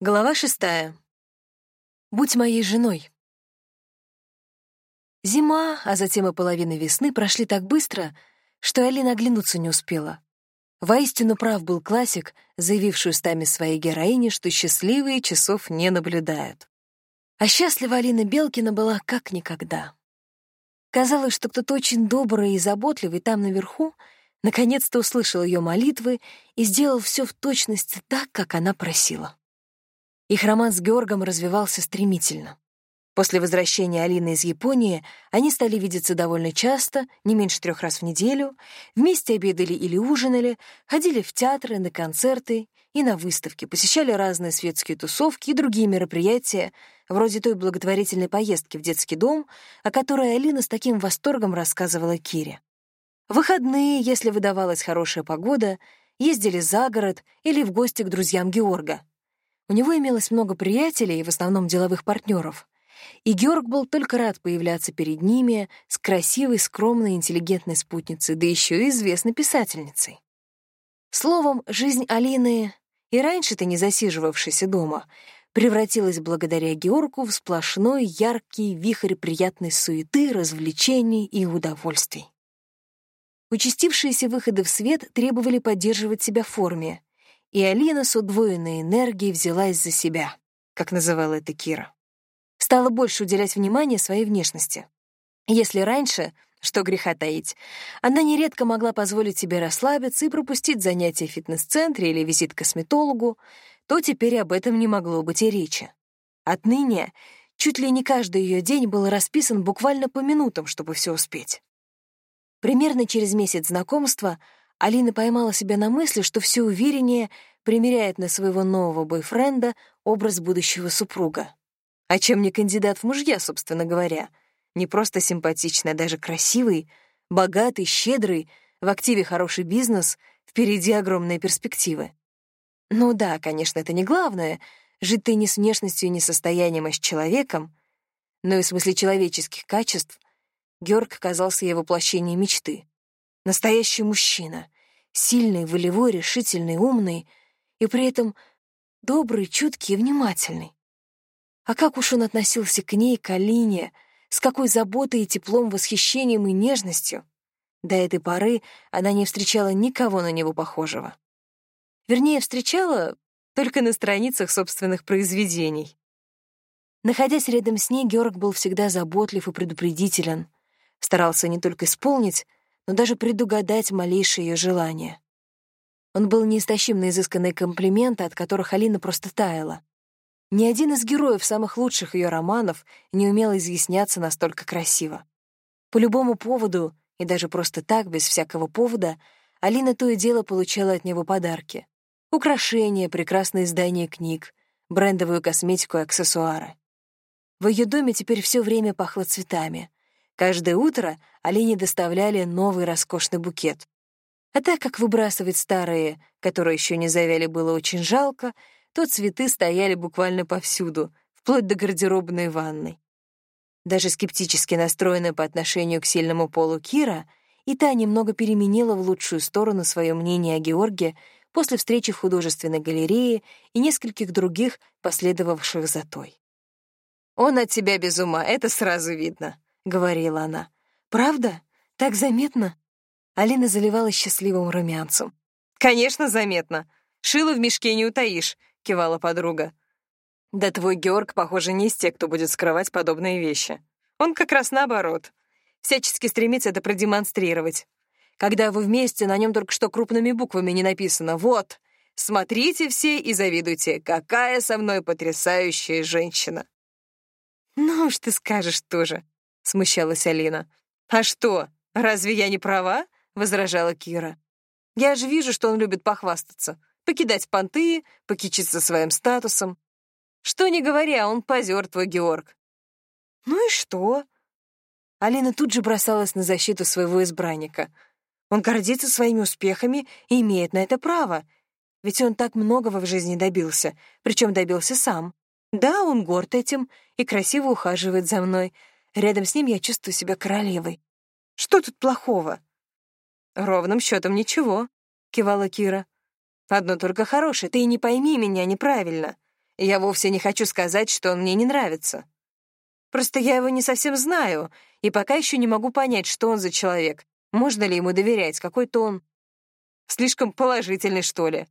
Глава шестая. Будь моей женой. Зима, а затем и половина весны прошли так быстро, что Алина оглянуться не успела. Воистину прав был классик, заявивший устами своей героини, что счастливые часов не наблюдают. А счастлива Алина Белкина была как никогда. Казалось, что кто-то очень добрый и заботливый там наверху наконец-то услышал ее молитвы и сделал все в точности так, как она просила. Их роман с Георгом развивался стремительно. После возвращения Алины из Японии они стали видеться довольно часто, не меньше трех раз в неделю, вместе обедали или ужинали, ходили в театры, на концерты и на выставки, посещали разные светские тусовки и другие мероприятия, вроде той благотворительной поездки в детский дом, о которой Алина с таким восторгом рассказывала Кире. В выходные, если выдавалась хорошая погода, ездили за город или в гости к друзьям Георга — у него имелось много приятелей, в основном деловых партнеров, и Георг был только рад появляться перед ними с красивой, скромной, интеллигентной спутницей, да еще и известной писательницей. Словом, жизнь Алины, и раньше-то не засиживавшейся дома, превратилась благодаря Георгу в сплошной яркий вихрь приятной суеты, развлечений и удовольствий. Участившиеся выходы в свет требовали поддерживать себя в форме, и Алина с удвоенной энергией взялась за себя, как называла это Кира. Стала больше уделять внимание своей внешности. Если раньше, что греха таить, она нередко могла позволить себе расслабиться и пропустить занятия в фитнес-центре или визит к косметологу, то теперь об этом не могло быть и речи. Отныне чуть ли не каждый ее день был расписан буквально по минутам, чтобы все успеть. Примерно через месяц знакомства — Алина поймала себя на мысли, что все увереннее примеряет на своего нового бойфренда образ будущего супруга. А чем не кандидат в мужья, собственно говоря? Не просто симпатичный, а даже красивый, богатый, щедрый, в активе хороший бизнес, впереди огромные перспективы. Ну да, конечно, это не главное — жить ты не с внешностью и не состоянием, а с человеком, но и в смысле человеческих качеств Георг казался ей воплощением мечты. Настоящий мужчина. Сильный, волевой, решительный, умный и при этом добрый, чуткий и внимательный. А как уж он относился к ней, к Алине, с какой заботой и теплом, восхищением и нежностью. До этой поры она не встречала никого на него похожего. Вернее, встречала только на страницах собственных произведений. Находясь рядом с ней, Георг был всегда заботлив и предупредителен, старался не только исполнить, но даже предугадать малейшие ее желания. Он был неистощим на изысканные комплименты, от которых Алина просто таяла. Ни один из героев самых лучших ее романов не умел изъясняться настолько красиво. По любому поводу, и даже просто так, без всякого повода, Алина то и дело получала от него подарки. Украшения, прекрасные издания книг, брендовую косметику и аксессуары. В ее доме теперь все время пахло цветами, Каждое утро Алине доставляли новый роскошный букет. А так как выбрасывать старые, которые еще не завяли, было очень жалко, то цветы стояли буквально повсюду, вплоть до гардеробной ванной. Даже скептически настроенная по отношению к сильному полу Кира, и та немного переменила в лучшую сторону свое мнение о Георге после встречи в художественной галерее и нескольких других, последовавших за той. «Он от тебя без ума, это сразу видно», говорила она. «Правда? Так заметно?» Алина заливалась счастливым румянцем. «Конечно, заметно. Шило в мешке не утаишь», — кивала подруга. «Да твой Георг, похоже, не из тех, кто будет скрывать подобные вещи. Он как раз наоборот. Всячески стремится это продемонстрировать. Когда вы вместе, на нем только что крупными буквами не написано «Вот, смотрите все и завидуйте, какая со мной потрясающая женщина». «Ну уж ты скажешь тоже», смущалась Алина. «А что, разве я не права?» — возражала Кира. «Я же вижу, что он любит похвастаться, покидать понты, покичиться своим статусом. Что не говоря, он позер твой Георг». «Ну и что?» Алина тут же бросалась на защиту своего избранника. Он гордится своими успехами и имеет на это право, ведь он так многого в жизни добился, причем добился сам. Да, он горд этим и красиво ухаживает за мной, Рядом с ним я чувствую себя королевой. Что тут плохого? Ровным счетом ничего, кивала Кира. Одно только хорошее, ты не пойми меня неправильно. Я вовсе не хочу сказать, что он мне не нравится. Просто я его не совсем знаю, и пока еще не могу понять, что он за человек. Можно ли ему доверять, какой-то он... Слишком положительный, что ли.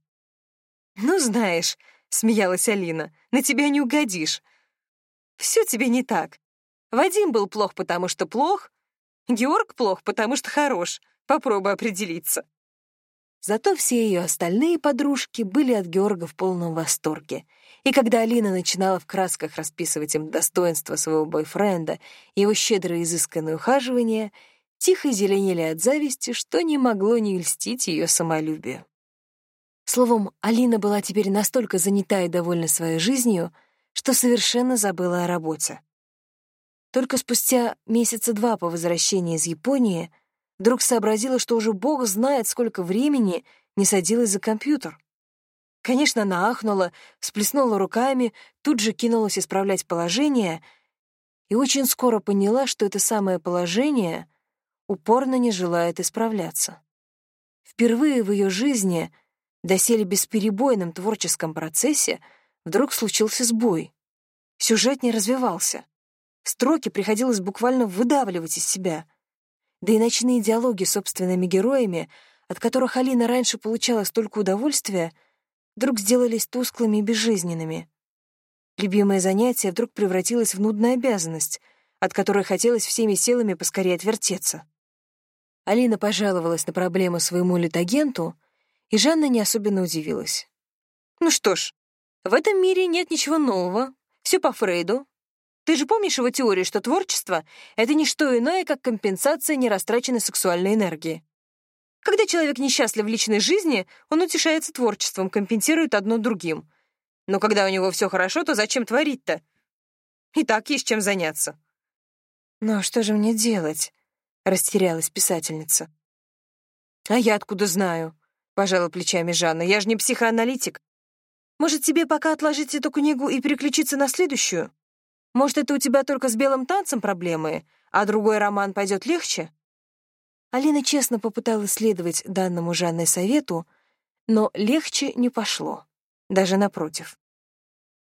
«Ну, знаешь», — смеялась Алина, — «на тебя не угодишь. Все тебе не так. Вадим был плох, потому что плох, Георг плох, потому что хорош. Попробуй определиться». Зато все ее остальные подружки были от Георга в полном восторге. И когда Алина начинала в красках расписывать им достоинства своего бойфренда и его щедрое изысканное ухаживание, тихо зеленели от зависти, что не могло не льстить ее самолюбию. Словом, Алина была теперь настолько занята и довольна своей жизнью, что совершенно забыла о работе. Только спустя месяца два по возвращении из Японии вдруг сообразила, что уже бог знает, сколько времени не садилась за компьютер. Конечно, она ахнула, сплеснула руками, тут же кинулась исправлять положение и очень скоро поняла, что это самое положение упорно не желает исправляться. Впервые в ее жизни, доселе бесперебойном творческом процессе, вдруг случился сбой. Сюжет не развивался. Строки приходилось буквально выдавливать из себя. Да и ночные диалоги с собственными героями, от которых Алина раньше получала столько удовольствия, вдруг сделались тусклыми и безжизненными. Любимое занятие вдруг превратилось в нудную обязанность, от которой хотелось всеми силами поскорее отвертеться. Алина пожаловалась на проблему своему литагенту, и Жанна не особенно удивилась. «Ну что ж, в этом мире нет ничего нового, все по Фрейду, ты же помнишь его теорию, что творчество — это не что иное, как компенсация нерастраченной сексуальной энергии? Когда человек несчастлив в личной жизни, он утешается творчеством, компенсирует одно другим. Но когда у него все хорошо, то зачем творить-то? И так есть чем заняться. «Ну, что же мне делать?» — растерялась писательница. «А я откуда знаю?» — пожала плечами Жанна. «Я же не психоаналитик. Может, тебе пока отложить эту книгу и переключиться на следующую?» Может, это у тебя только с белым танцем проблемы, а другой роман пойдет легче?» Алина честно попыталась следовать данному Жанной совету, но легче не пошло, даже напротив.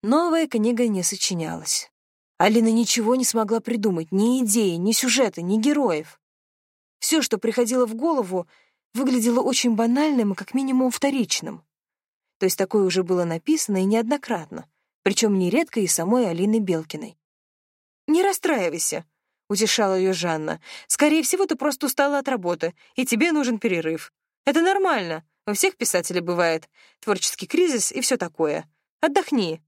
Новая книга не сочинялась. Алина ничего не смогла придумать, ни идеи, ни сюжета, ни героев. Все, что приходило в голову, выглядело очень банальным и как минимум вторичным. То есть такое уже было написано и неоднократно, причем нередко и самой Алины Белкиной. «Не расстраивайся», — утешала ее Жанна. «Скорее всего, ты просто устала от работы, и тебе нужен перерыв. Это нормально. У всех писателей бывает. Творческий кризис и все такое. Отдохни.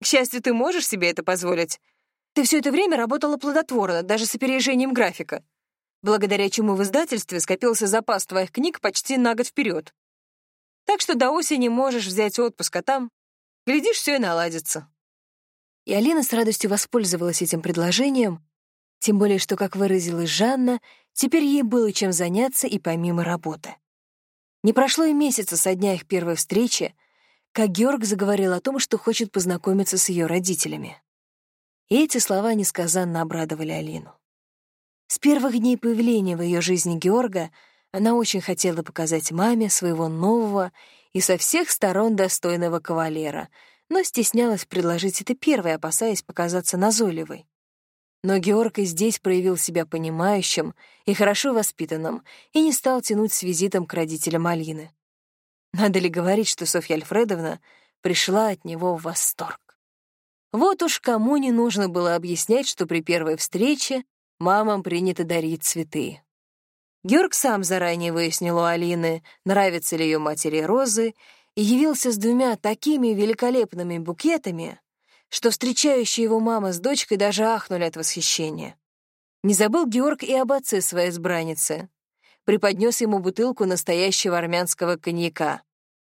К счастью, ты можешь себе это позволить. Ты все это время работала плодотворно, даже с опережением графика, благодаря чему в издательстве скопился запас твоих книг почти на год вперед. Так что до осени можешь взять отпуск, а там, глядишь, все и наладится. И Алина с радостью воспользовалась этим предложением, тем более что, как выразилась Жанна, теперь ей было чем заняться и помимо работы. Не прошло и месяца со дня их первой встречи, как Георг заговорил о том, что хочет познакомиться с ее родителями. И эти слова несказанно обрадовали Алину. С первых дней появления в ее жизни Георга она очень хотела показать маме своего нового и со всех сторон достойного кавалера — но стеснялась предложить это первой, опасаясь показаться назойливой. Но Георг и здесь проявил себя понимающим и хорошо воспитанным и не стал тянуть с визитом к родителям Алины. Надо ли говорить, что Софья Альфредовна пришла от него в восторг? Вот уж кому не нужно было объяснять, что при первой встрече мамам принято дарить цветы. Георг сам заранее выяснил у Алины, нравятся ли ее матери розы, явился с двумя такими великолепными букетами, что встречающие его мама с дочкой даже ахнули от восхищения. Не забыл Георг и об отце своей избранницы. Преподнес ему бутылку настоящего армянского коньяка.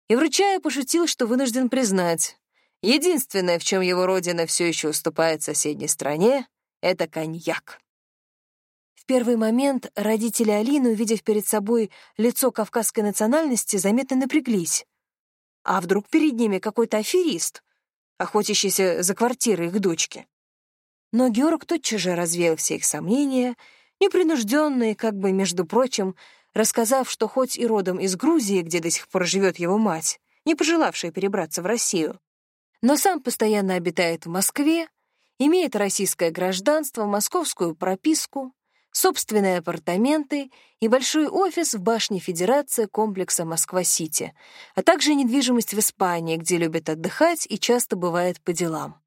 И, вручая, пошутил, что вынужден признать, единственное, в чем его родина все еще уступает соседней стране, — это коньяк. В первый момент родители Алины, увидев перед собой лицо кавказской национальности, заметно напряглись. А вдруг перед ними какой-то аферист, охотящийся за квартирой их дочки? Но Георг тотчас же развеял все их сомнения, непринужденные, как бы, между прочим, рассказав, что хоть и родом из Грузии, где до сих пор живет его мать, не пожелавшая перебраться в Россию, но сам постоянно обитает в Москве, имеет российское гражданство, московскую прописку, собственные апартаменты и большой офис в башне Федерации комплекса Москва-Сити, а также недвижимость в Испании, где любит отдыхать и часто бывает по делам.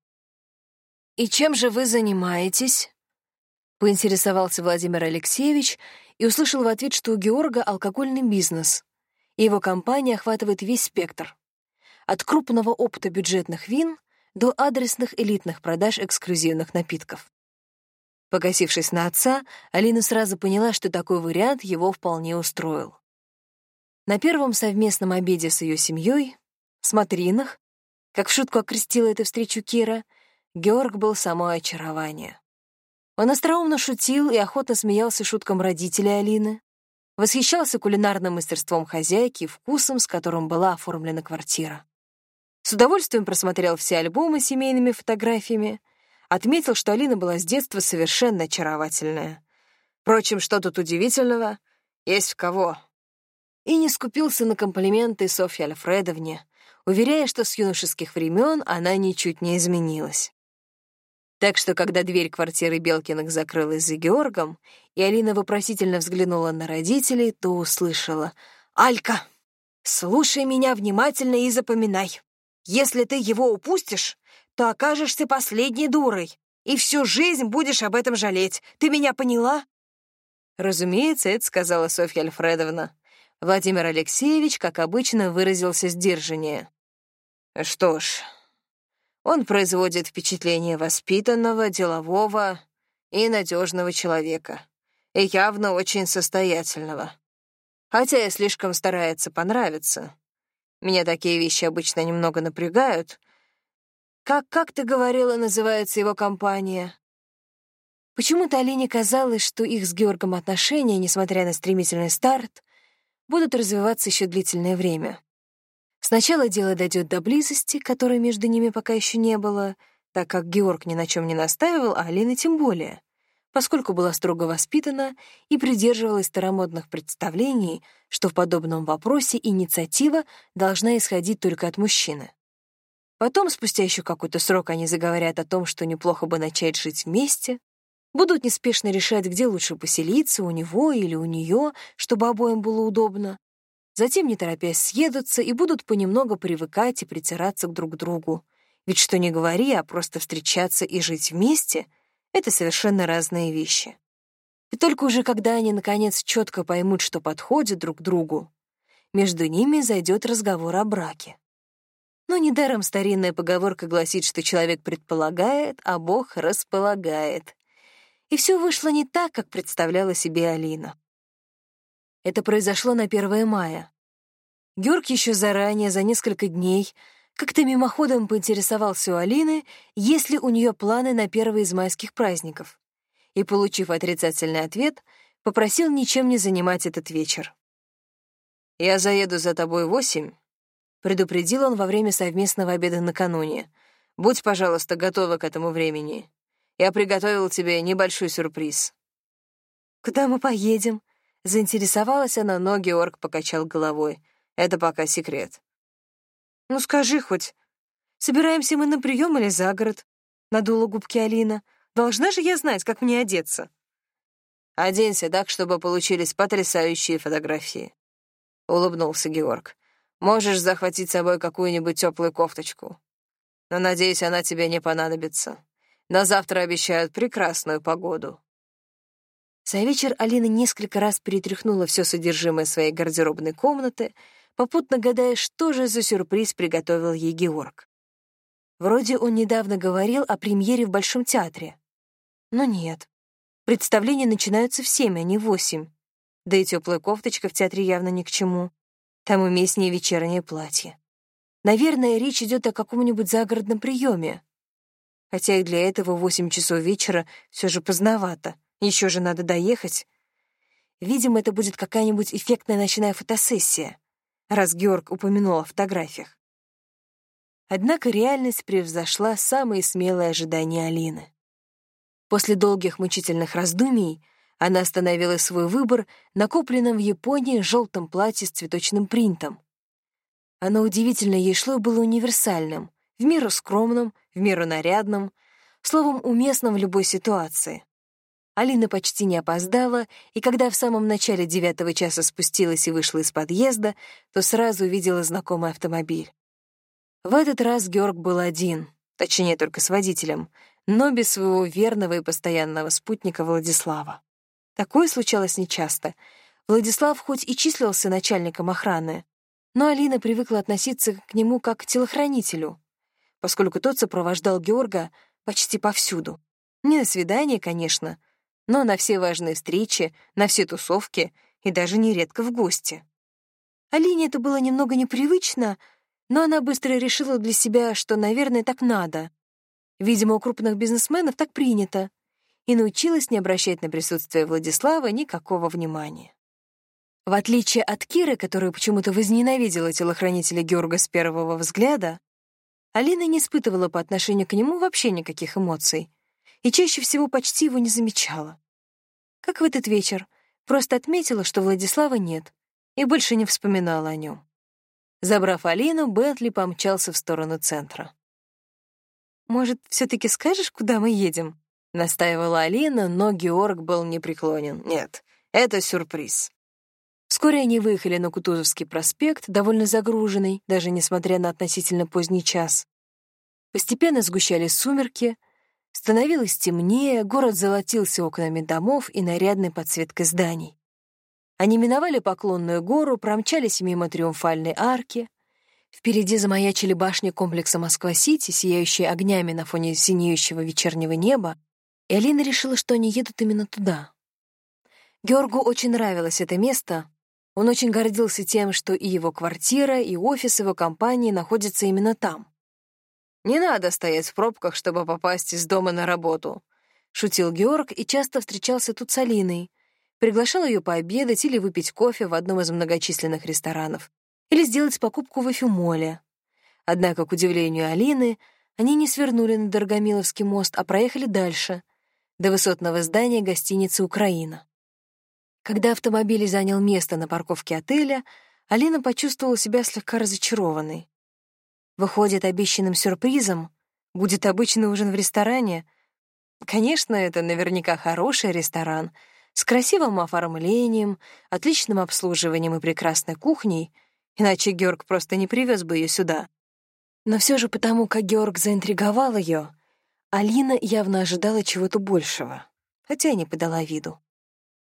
«И чем же вы занимаетесь?» — поинтересовался Владимир Алексеевич и услышал в ответ, что у Георга алкогольный бизнес, и его компания охватывает весь спектр. От крупного опыта бюджетных вин до адресных элитных продаж эксклюзивных напитков. Погасившись на отца, Алина сразу поняла, что такой вариант его вполне устроил. На первом совместном обеде с ее семьей, смотринах, как в шутку окрестила эту встречу Кира, Георг был само очарование. Он остроумно шутил и охотно смеялся шуткам родителей Алины, восхищался кулинарным мастерством хозяйки и вкусом, с которым была оформлена квартира. С удовольствием просмотрел все альбомы с семейными фотографиями, отметил, что Алина была с детства совершенно очаровательная. Впрочем, что тут удивительного? Есть в кого. И не скупился на комплименты Софье Альфредовне, уверяя, что с юношеских времен она ничуть не изменилась. Так что, когда дверь квартиры Белкиных закрылась за Георгом, и Алина вопросительно взглянула на родителей, то услышала «Алька, слушай меня внимательно и запоминай. Если ты его упустишь, то окажешься последней дурой, и всю жизнь будешь об этом жалеть. Ты меня поняла?» Разумеется, это сказала Софья Альфредовна. Владимир Алексеевич, как обычно, выразился сдержаннее. «Что ж, он производит впечатление воспитанного, делового и надежного человека, и явно очень состоятельного. Хотя и слишком старается понравиться. Меня такие вещи обычно немного напрягают, как, как ты говорила, называется его компания? Почему-то Алине казалось, что их с Георгом отношения, несмотря на стремительный старт, будут развиваться еще длительное время. Сначала дело дойдет до близости, которой между ними пока еще не было, так как Георг ни на чем не настаивал, а Алина тем более, поскольку была строго воспитана и придерживалась старомодных представлений, что в подобном вопросе инициатива должна исходить только от мужчины. Потом, спустя еще какой-то срок, они заговорят о том, что неплохо бы начать жить вместе, будут неспешно решать, где лучше поселиться, у него или у нее, чтобы обоим было удобно. Затем, не торопясь, съедутся и будут понемногу привыкать и притираться друг другу. Ведь что ни говори, а просто встречаться и жить вместе — это совершенно разные вещи. И только уже когда они, наконец, четко поймут, что подходят друг другу, между ними зайдет разговор о браке. Но недаром старинная поговорка гласит, что человек предполагает, а Бог располагает. И все вышло не так, как представляла себе Алина. Это произошло на 1 мая. Георг еще заранее, за несколько дней, как-то мимоходом поинтересовался у Алины, есть ли у нее планы на первый из майских праздников, и, получив отрицательный ответ, попросил ничем не занимать этот вечер. «Я заеду за тобой в восемь, предупредил он во время совместного обеда накануне. «Будь, пожалуйста, готова к этому времени. Я приготовил тебе небольшой сюрприз». «Куда мы поедем?» — заинтересовалась она, но Георг покачал головой. «Это пока секрет». «Ну скажи хоть, собираемся мы на прием или за город?» — надула губки Алина. «Должна же я знать, как мне одеться». «Оденься так, чтобы получились потрясающие фотографии», — улыбнулся Георг. Можешь захватить с собой какую-нибудь теплую кофточку. Но, надеюсь, она тебе не понадобится. На завтра обещают прекрасную погоду». За вечер Алина несколько раз перетряхнула все содержимое своей гардеробной комнаты, попутно гадая, что же за сюрприз приготовил ей Георг. Вроде он недавно говорил о премьере в Большом театре. Но нет. Представления начинаются в семь, а не в восемь. Да и теплая кофточка в театре явно ни к чему. Там уместнее вечернее платье. Наверное, речь идет о каком-нибудь загородном приеме. Хотя и для этого восемь часов вечера все же поздновато. Еще же надо доехать. Видимо, это будет какая-нибудь эффектная ночная фотосессия, раз Георг упомянул о фотографиях. Однако реальность превзошла самые смелые ожидания Алины. После долгих мучительных раздумий она остановила свой выбор на купленном в Японии желтом платье с цветочным принтом. Оно удивительно ей шло и было универсальным, в меру скромным, в меру нарядным, словом, уместным в любой ситуации. Алина почти не опоздала, и когда в самом начале девятого часа спустилась и вышла из подъезда, то сразу увидела знакомый автомобиль. В этот раз Георг был один, точнее, только с водителем, но без своего верного и постоянного спутника Владислава. Такое случалось нечасто. Владислав хоть и числился начальником охраны, но Алина привыкла относиться к нему как к телохранителю, поскольку тот сопровождал Георга почти повсюду. Не на свидание, конечно, но на все важные встречи, на все тусовки и даже нередко в гости. Алине это было немного непривычно, но она быстро решила для себя, что, наверное, так надо. Видимо, у крупных бизнесменов так принято, и научилась не обращать на присутствие Владислава никакого внимания. В отличие от Киры, которая почему-то возненавидела телохранителя Георга с первого взгляда, Алина не испытывала по отношению к нему вообще никаких эмоций и чаще всего почти его не замечала. Как в этот вечер, просто отметила, что Владислава нет, и больше не вспоминала о нем. Забрав Алину, Бентли помчался в сторону центра. «Может, все таки скажешь, куда мы едем?» — настаивала Алина, но Георг был непреклонен. «Нет, это сюрприз». Вскоре они выехали на Кутузовский проспект, довольно загруженный, даже несмотря на относительно поздний час. Постепенно сгущались сумерки, становилось темнее, город золотился окнами домов и нарядной подсветкой зданий. Они миновали Поклонную гору, промчались мимо Триумфальной арки. Впереди замаячили башни комплекса Москва-Сити, сияющие огнями на фоне синеющего вечернего неба, и Алина решила, что они едут именно туда. Георгу очень нравилось это место, он очень гордился тем, что и его квартира, и офис его компании находятся именно там. «Не надо стоять в пробках, чтобы попасть из дома на работу», — шутил Георг и часто встречался тут с Алиной. Приглашал ее пообедать или выпить кофе в одном из многочисленных ресторанов, или сделать покупку в Эфюмоле. Однако, к удивлению Алины, они не свернули на Дорогомиловский мост, а проехали дальше, до высотного здания гостиницы «Украина». Когда автомобиль занял место на парковке отеля, Алина почувствовала себя слегка разочарованной. Выходит, обещанным сюрпризом будет обычный ужин в ресторане. Конечно, это наверняка хороший ресторан с красивым оформлением, отличным обслуживанием и прекрасной кухней, иначе Георг просто не привез бы ее сюда. Но все же потому, как Георг заинтриговал ее, Алина явно ожидала чего-то большего, хотя и не подала виду.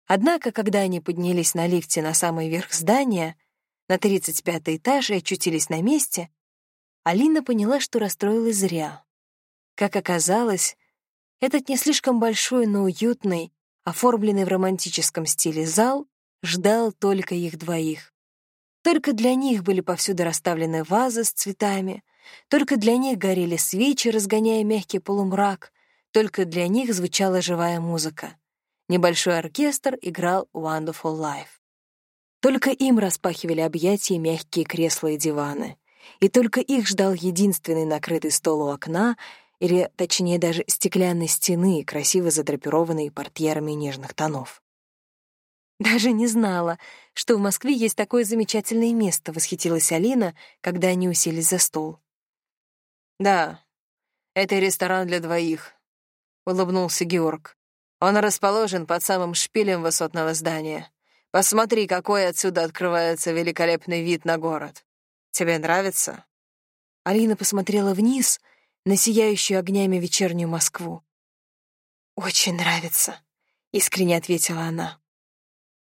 Однако, когда они поднялись на лифте на самый верх здания, на 35 этаж и очутились на месте, Алина поняла, что расстроилась зря. Как оказалось, этот не слишком большой, но уютный, оформленный в романтическом стиле зал ждал только их двоих. Только для них были повсюду расставлены вазы с цветами, только для них горели свечи, разгоняя мягкий полумрак, только для них звучала живая музыка. Небольшой оркестр играл «Wonderful Life». Только им распахивали объятия мягкие кресла и диваны. И только их ждал единственный накрытый стол у окна, или, точнее, даже стеклянной стены, красиво задрапированной портьерами нежных тонов. «Даже не знала, что в Москве есть такое замечательное место», — восхитилась Алина, когда они уселись за стол. «Да, это ресторан для двоих», — улыбнулся Георг. Он расположен под самым шпилем высотного здания. Посмотри, какой отсюда открывается великолепный вид на город. Тебе нравится?» Алина посмотрела вниз на сияющую огнями вечернюю Москву. «Очень нравится», — искренне ответила она.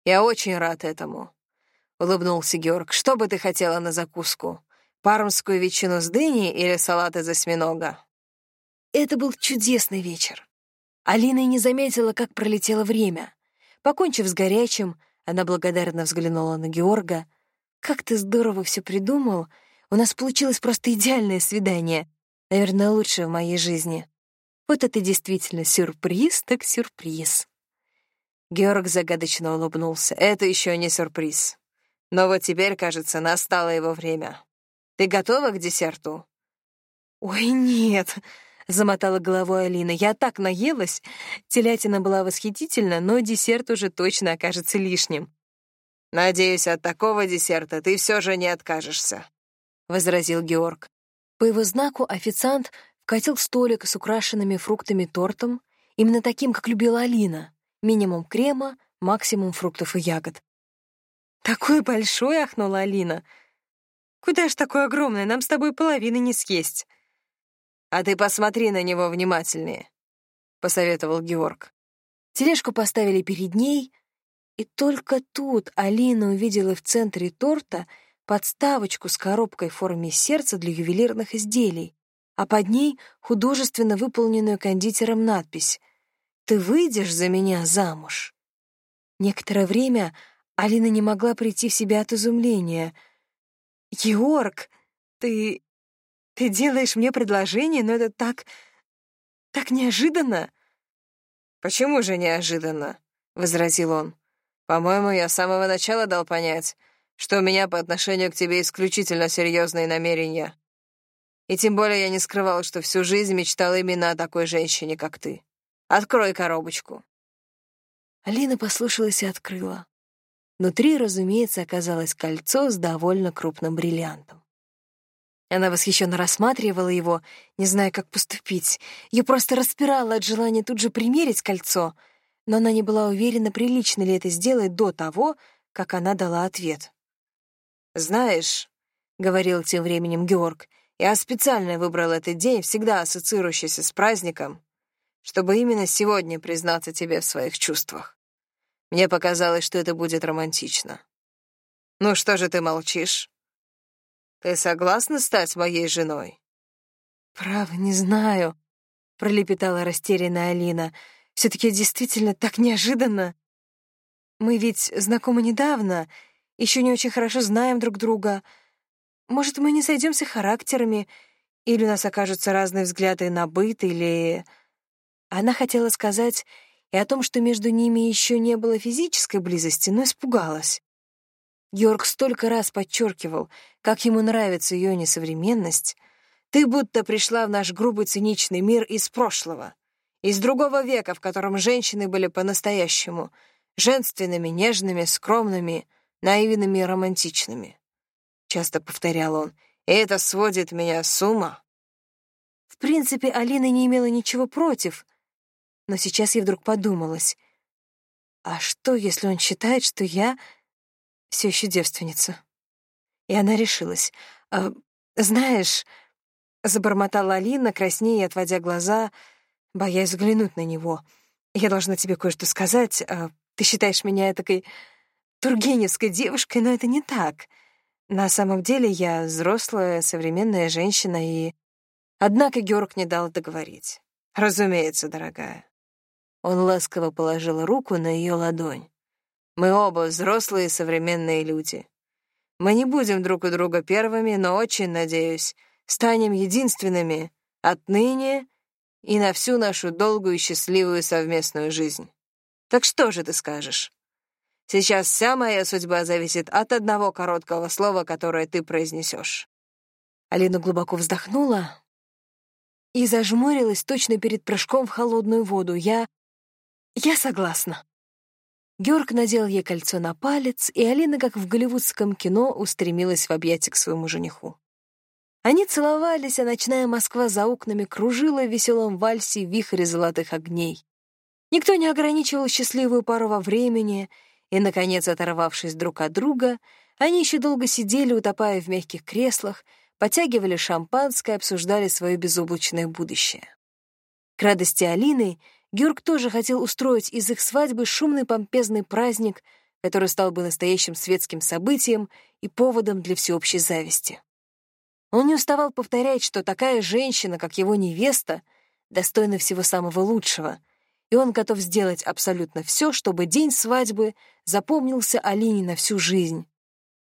«Я очень рад этому», — улыбнулся Георг. «Что бы ты хотела на закуску? Пармскую ветчину с дыней или салат из осьминога?» Это был чудесный вечер. Алина и не заметила, как пролетело время. Покончив с горячим, она благодарно взглянула на Георга. «Как ты здорово все придумал! У нас получилось просто идеальное свидание. Наверное, лучшее в моей жизни. Вот это действительно сюрприз, так сюрприз». Георг загадочно улыбнулся. «Это еще не сюрприз. Но вот теперь, кажется, настало его время. Ты готова к десерту?» «Ой, нет!» — замотала головой Алина. «Я так наелась. Телятина была восхитительна, но десерт уже точно окажется лишним». «Надеюсь, от такого десерта ты все же не откажешься», — возразил Георг. По его знаку официант вкатил столик с украшенными фруктами тортом, именно таким, как любила Алина. Минимум крема, максимум фруктов и ягод. «Такой большой!» — ахнула Алина. «Куда ж такой огромный? Нам с тобой половины не съесть». «А ты посмотри на него внимательнее», — посоветовал Георг. Тележку поставили перед ней, и только тут Алина увидела в центре торта подставочку с коробкой в форме сердца для ювелирных изделий, а под ней художественно выполненную кондитером надпись «Ты выйдешь за меня замуж». Некоторое время Алина не могла прийти в себя от изумления. «Георг, ты... ты делаешь мне предложение, но это так... так неожиданно!» «Почему же неожиданно?» — возразил он. «По-моему, я с самого начала дал понять, что у меня по отношению к тебе исключительно серьезные намерения. И тем более я не скрывал, что всю жизнь мечтал именно о такой женщине, как ты. Открой коробочку». Алина послушалась и открыла. Внутри, разумеется, оказалось кольцо с довольно крупным бриллиантом. Она восхищенно рассматривала его, не зная, как поступить. Ее просто распирало от желания тут же примерить кольцо, но она не была уверена, прилично ли это сделать до того, как она дала ответ. «Знаешь», — говорил тем временем Георг, «я специально выбрал этот день, всегда ассоциирующийся с праздником, чтобы именно сегодня признаться тебе в своих чувствах. Мне показалось, что это будет романтично. Ну что же ты молчишь? Ты согласна стать моей женой?» «Право, не знаю», — пролепетала растерянная Алина. все таки действительно так неожиданно. Мы ведь знакомы недавно, еще не очень хорошо знаем друг друга. Может, мы не сойдемся характерами, или у нас окажутся разные взгляды на быт, или...» Она хотела сказать и о том, что между ними еще не было физической близости, но испугалась. Йорк столько раз подчеркивал, как ему нравится ее несовременность. «Ты будто пришла в наш грубый циничный мир из прошлого, из другого века, в котором женщины были по-настоящему, женственными, нежными, скромными, наивными и романтичными». Часто повторял он, «И это сводит меня с ума». В принципе, Алина не имела ничего против, но сейчас ей вдруг подумалось, а что, если он считает, что я все еще девственница. И она решилась. «А, «Знаешь...» — забормотала Алина, и отводя глаза, боясь взглянуть на него. «Я должна тебе кое-что сказать. А, ты считаешь меня такой тургеневской девушкой, но это не так. На самом деле я взрослая, современная женщина и...» Однако Георг не дал договорить. «Разумеется, дорогая». Он ласково положил руку на ее ладонь. Мы оба взрослые современные люди. Мы не будем друг у друга первыми, но очень, надеюсь, станем единственными отныне и на всю нашу долгую и счастливую совместную жизнь. Так что же ты скажешь? Сейчас вся моя судьба зависит от одного короткого слова, которое ты произнесешь. Алина глубоко вздохнула и зажмурилась точно перед прыжком в холодную воду. Я... я согласна. Георг надел ей кольцо на палец, и Алина, как в голливудском кино, устремилась в объятия к своему жениху. Они целовались, а ночная Москва за окнами кружила в веселом вальсе вихре золотых огней. Никто не ограничивал счастливую пару во времени, и, наконец, оторвавшись друг от друга, они еще долго сидели, утопая в мягких креслах, потягивали шампанское, обсуждали свое безоблачное будущее. К радости Алины — Георг тоже хотел устроить из их свадьбы шумный помпезный праздник, который стал бы настоящим светским событием и поводом для всеобщей зависти. Он не уставал повторять, что такая женщина, как его невеста, достойна всего самого лучшего, и он готов сделать абсолютно все, чтобы день свадьбы запомнился Алине на всю жизнь.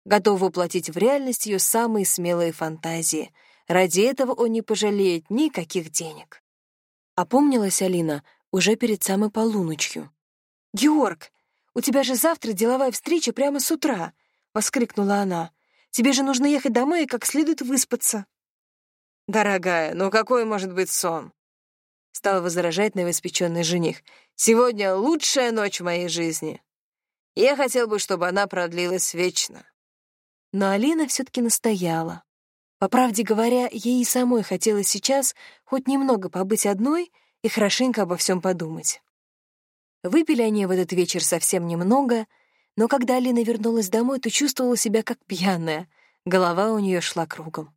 Готов воплотить в реальность ее самые смелые фантазии. Ради этого он не пожалеет никаких денег. Опомнилась Алина уже перед самой полуночью. «Георг, у тебя же завтра деловая встреча прямо с утра!» — воскликнула она. «Тебе же нужно ехать домой и как следует выспаться». «Дорогая, ну какой может быть сон?» — стал возражать новоиспеченный жених. «Сегодня лучшая ночь в моей жизни. Я хотел бы, чтобы она продлилась вечно». Но Алина все таки настояла. По правде говоря, ей самой хотелось сейчас хоть немного побыть одной и хорошенько обо всем подумать. Выпили они в этот вечер совсем немного, но когда Алина вернулась домой, то чувствовала себя как пьяная, голова у нее шла кругом.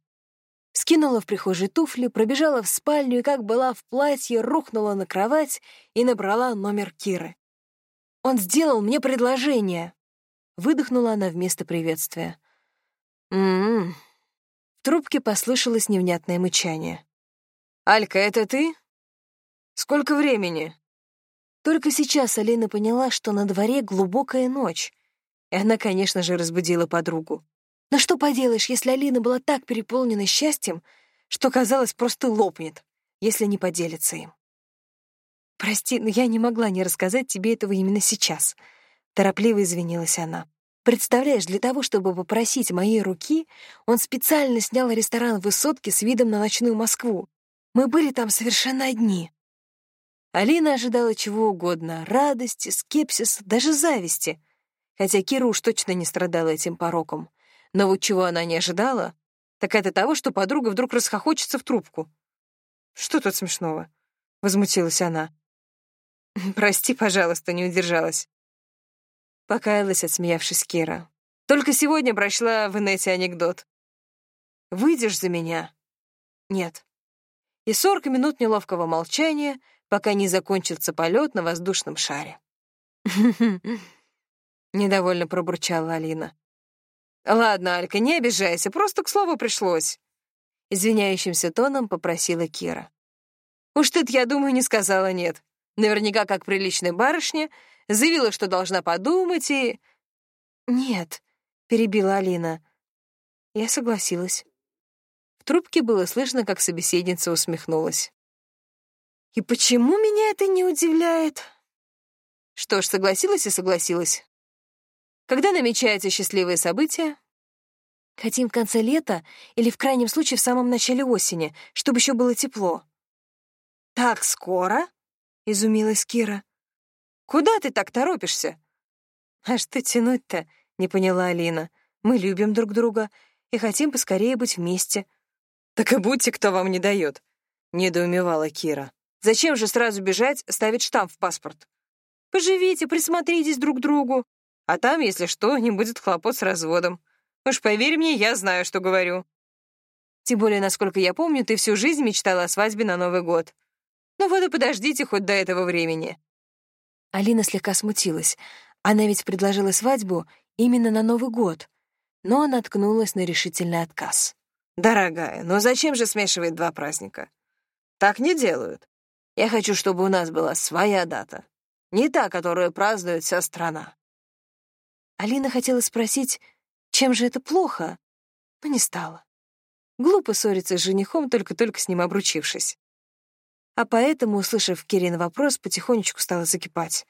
Скинула в прихожей туфли, пробежала в спальню и, как была в платье, рухнула на кровать и набрала номер Киры. «Он сделал мне предложение!» Выдохнула она вместо приветствия. «М-м-м». В трубке послышалось невнятное мычание. «Алька, это ты? Сколько времени?» Только сейчас Алина поняла, что на дворе глубокая ночь, и она, конечно же, разбудила подругу. Но что поделаешь, если Алина была так переполнена счастьем, что, казалось, просто лопнет, если не поделится им. «Прости, но я не могла не рассказать тебе этого именно сейчас», — торопливо извинилась она. «Представляешь, для того, чтобы попросить моей руки, он специально снял ресторан в высотке с видом на ночную Москву. Мы были там совершенно одни». Алина ожидала чего угодно — радости, скепсиса, даже зависти. Хотя Кира уж точно не страдала этим пороком. Но вот чего она не ожидала, так это того, что подруга вдруг расхохочется в трубку. «Что тут смешного?» — возмутилась она. «Прости, пожалуйста, не удержалась». Покаялась, отсмеявшись Кира. «Только сегодня прочла в инете анекдот. Выйдешь за меня?» «Нет». И сорок минут неловкого молчания, пока не закончится полет на воздушном шаре. Недовольно пробурчала Алина. «Ладно, Алька, не обижайся, просто к слову пришлось», — извиняющимся тоном попросила Кира. «Уж ты я думаю, не сказала нет. Наверняка, как приличная барышня, заявила, что должна подумать и...» «Нет», — перебила Алина. Я согласилась. В трубке было слышно, как собеседница усмехнулась. «И почему меня это не удивляет?» Что ж, согласилась и согласилась. Когда намечается счастливое событие? Хотим в конце лета или, в крайнем случае, в самом начале осени, чтобы еще было тепло. «Так скоро?» — изумилась Кира. «Куда ты так торопишься?» «А что тянуть-то?» — не поняла Алина. «Мы любим друг друга и хотим поскорее быть вместе». «Так и будьте, кто вам не дает», — недоумевала Кира. «Зачем же сразу бежать, ставить штамп в паспорт? Поживите, присмотритесь друг к другу. А там, если что, не будет хлопот с разводом. Уж поверь мне, я знаю, что говорю. Тем более, насколько я помню, ты всю жизнь мечтала о свадьбе на Новый год. Ну вот и подождите хоть до этого времени». Алина слегка смутилась. Она ведь предложила свадьбу именно на Новый год, но наткнулась на решительный отказ. «Дорогая, но зачем же смешивать два праздника? Так не делают. Я хочу, чтобы у нас была своя дата, не та, которую празднует вся страна. Алина хотела спросить, чем же это плохо, но не стала. Глупо ссориться с женихом, только-только с ним обручившись. А поэтому, услышав Кирин вопрос, потихонечку стала закипать.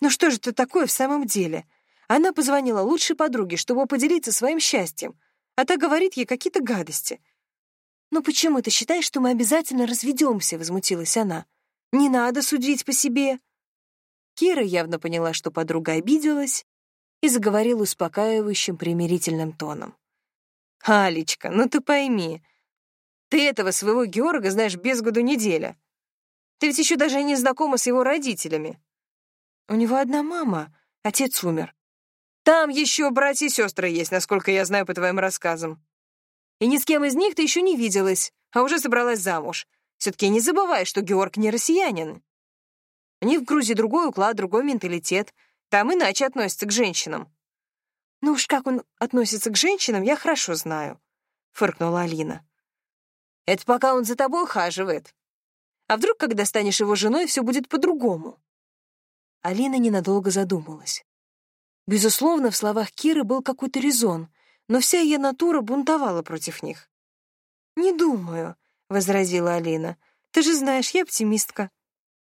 «Ну что же это такое в самом деле?» Она позвонила лучшей подруге, чтобы поделиться своим счастьем, а та говорит ей какие-то гадости. «Ну почему ты считаешь, что мы обязательно разведемся?» — возмутилась она. «Не надо судить по себе». Кира явно поняла, что подруга обиделась, и заговорил успокаивающим примирительным тоном. «Алечка, ну ты пойми, ты этого своего Георга знаешь без году неделя. Ты ведь еще даже не знакома с его родителями. У него одна мама, отец умер. Там еще братья и сестры есть, насколько я знаю по твоим рассказам. И ни с кем из них ты еще не виделась, а уже собралась замуж. Все-таки не забывай, что Георг не россиянин. У в Грузии другой уклад, другой менталитет — там иначе относятся к женщинам. Ну уж как он относится к женщинам, я хорошо знаю, фыркнула Алина. Это пока он за тобой ухаживает. А вдруг, когда станешь его женой, все будет по-другому? Алина ненадолго задумалась. Безусловно, в словах Киры был какой-то резон, но вся ее натура бунтовала против них. «Не думаю», — возразила Алина. «Ты же знаешь, я оптимистка».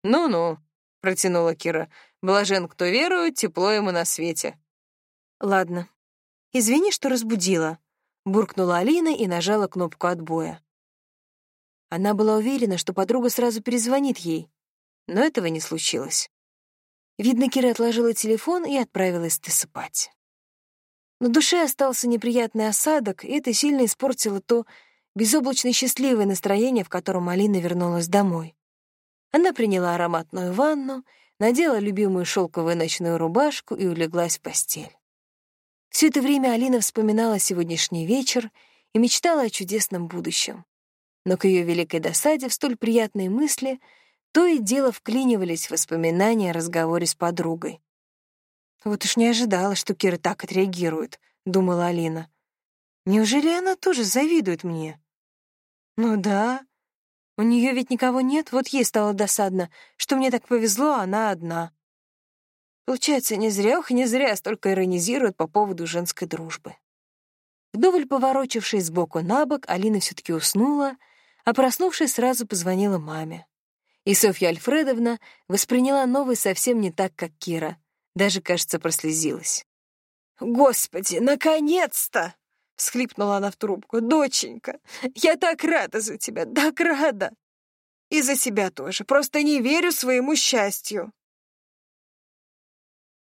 «Ну-ну», — протянула Кира. «Блажен, кто верует, тепло ему на свете». «Ладно. Извини, что разбудила», — буркнула Алина и нажала кнопку отбоя. Она была уверена, что подруга сразу перезвонит ей, но этого не случилось. Видно, Кира отложила телефон и отправилась досыпать. На душе остался неприятный осадок, и это сильно испортило то безоблачно счастливое настроение, в котором Алина вернулась домой. Она приняла ароматную ванну, надела любимую шелковую ночную рубашку и улеглась в постель. Все это время Алина вспоминала сегодняшний вечер и мечтала о чудесном будущем. Но к ее великой досаде в столь приятные мысли то и дело вклинивались воспоминания о разговоре с подругой. «Вот уж не ожидала, что Кира так отреагирует», — думала Алина. «Неужели она тоже завидует мне?» «Ну да. У нее ведь никого нет, вот ей стало досадно, что мне так повезло, а она одна. Получается, не зря, ох, не зря столько иронизируют по поводу женской дружбы. Вдоволь поворочившись сбоку на бок, Алина все таки уснула, а проснувшись, сразу позвонила маме. И Софья Альфредовна восприняла новый совсем не так, как Кира. Даже, кажется, прослезилась. «Господи, наконец-то!» — всхлипнула она в трубку. «Доченька, я так рада за тебя, так рада! И за себя тоже, просто не верю своему счастью!»